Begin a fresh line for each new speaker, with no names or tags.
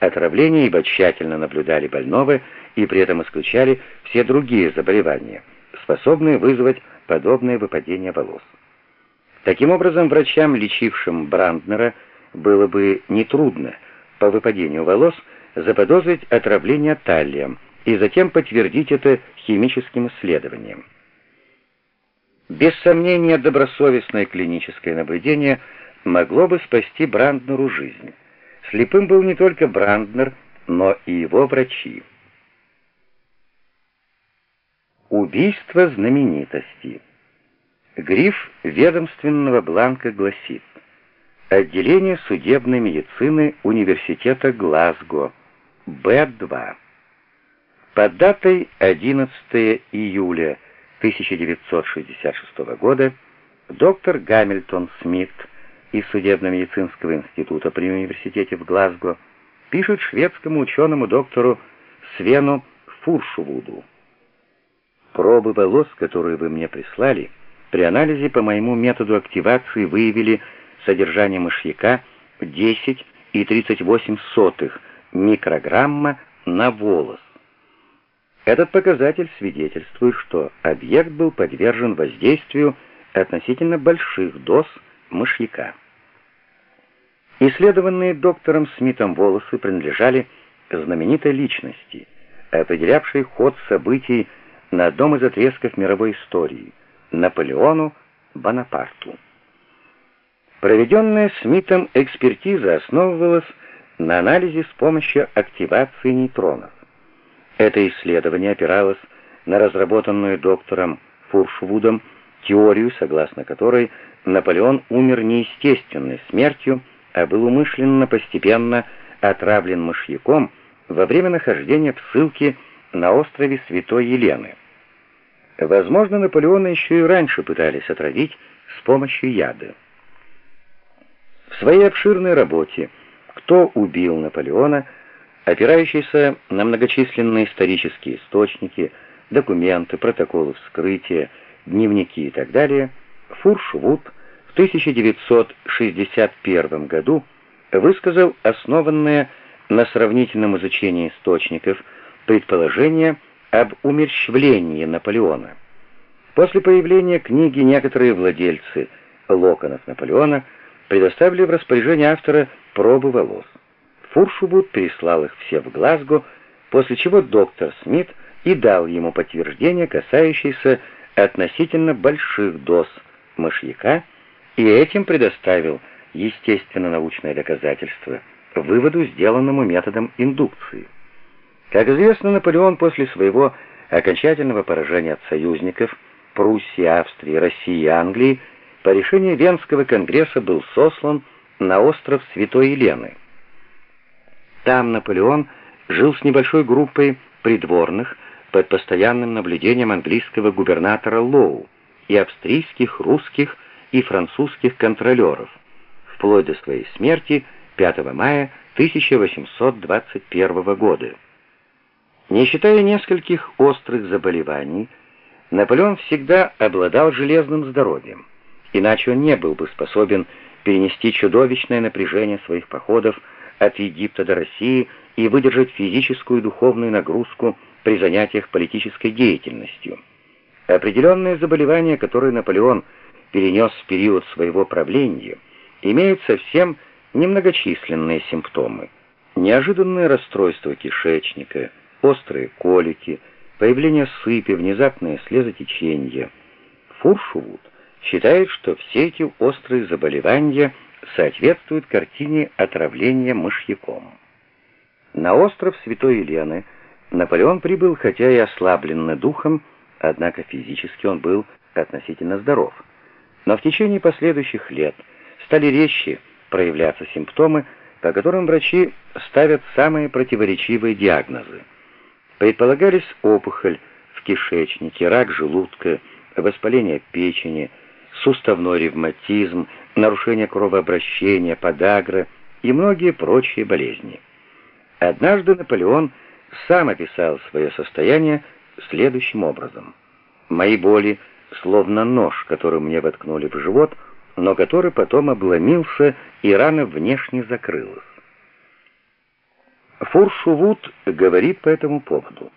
отравления, ибо тщательно наблюдали больного и при этом исключали все другие заболевания, способные вызвать подобное выпадение волос. Таким образом, врачам, лечившим Бранднера, было бы нетрудно по выпадению волос заподозрить отравление таллием и затем подтвердить это химическим исследованием. Без сомнения, добросовестное клиническое наблюдение могло бы спасти Бранднеру жизнь. Слепым был не только Бранднер, но и его врачи. Убийство знаменитости. Гриф ведомственного бланка гласит «Отделение судебной медицины Университета Глазго, Б-2». Под датой 11 июля 1966 года доктор Гамильтон Смит из Судебно-медицинского института при университете в Глазго пишет шведскому ученому доктору Свену Фуршувуду. Пробы волос, которые вы мне прислали, при анализе по моему методу активации выявили содержание мышьяка 10 и 38 сотых микрограмма на волос. Этот показатель свидетельствует, что объект был подвержен воздействию относительно больших доз мышьяка. Исследованные доктором Смитом волосы принадлежали знаменитой личности, определявшей ход событий на одном из отрезков мировой истории — Наполеону Бонапарту. Проведенная Смитом экспертиза основывалась на анализе с помощью активации нейтронов. Это исследование опиралось на разработанную доктором Фуршвудом теорию, согласно которой Наполеон умер неестественной смертью, а был умышленно постепенно отравлен мышьяком во время нахождения в ссылке на острове Святой Елены. Возможно, Наполеона еще и раньше пытались отравить с помощью яда. В своей обширной работе «Кто убил Наполеона» опирающийся на многочисленные исторические источники, документы, протоколы вскрытия, дневники и так далее, Фуршвуд 1961 году высказал основанное на сравнительном изучении источников предположение об умерщвлении Наполеона. После появления книги некоторые владельцы локонов Наполеона предоставили в распоряжение автора пробы волос. Фуршубут переслал их все в Глазго, после чего доктор Смит и дал ему подтверждение, касающееся относительно больших доз мышьяка, и этим предоставил естественно-научное доказательство выводу, сделанному методом индукции. Как известно, Наполеон после своего окончательного поражения от союзников Пруссии, Австрии, России и Англии по решению Венского конгресса был сослан на остров Святой Елены. Там Наполеон жил с небольшой группой придворных под постоянным наблюдением английского губернатора Лоу и австрийских, русских и французских контролеров, вплоть до своей смерти 5 мая 1821 года. Не считая нескольких острых заболеваний, Наполеон всегда обладал железным здоровьем, иначе он не был бы способен перенести чудовищное напряжение своих походов от Египта до России и выдержать физическую и духовную нагрузку при занятиях политической деятельностью. Определенные заболевания, которые Наполеон перенес в период своего правления, имеют совсем немногочисленные симптомы. Неожиданное расстройство кишечника, острые колики, появление сыпи, внезапное слезотечение. Фуршувуд считает, что все эти острые заболевания – соответствует картине отравления мышьяком. На остров Святой Елены Наполеон прибыл, хотя и ослабленный духом, однако физически он был относительно здоров. Но в течение последующих лет стали резче проявляться симптомы, по которым врачи ставят самые противоречивые диагнозы. Предполагались опухоль в кишечнике, рак желудка, воспаление печени, суставной ревматизм, нарушение кровообращения, подагра и многие прочие болезни. Однажды Наполеон сам описал свое состояние следующим образом. «Мои боли словно нож, который мне воткнули в живот, но который потом обломился и рана внешне закрылась». Фуршувуд говорит по этому поводу.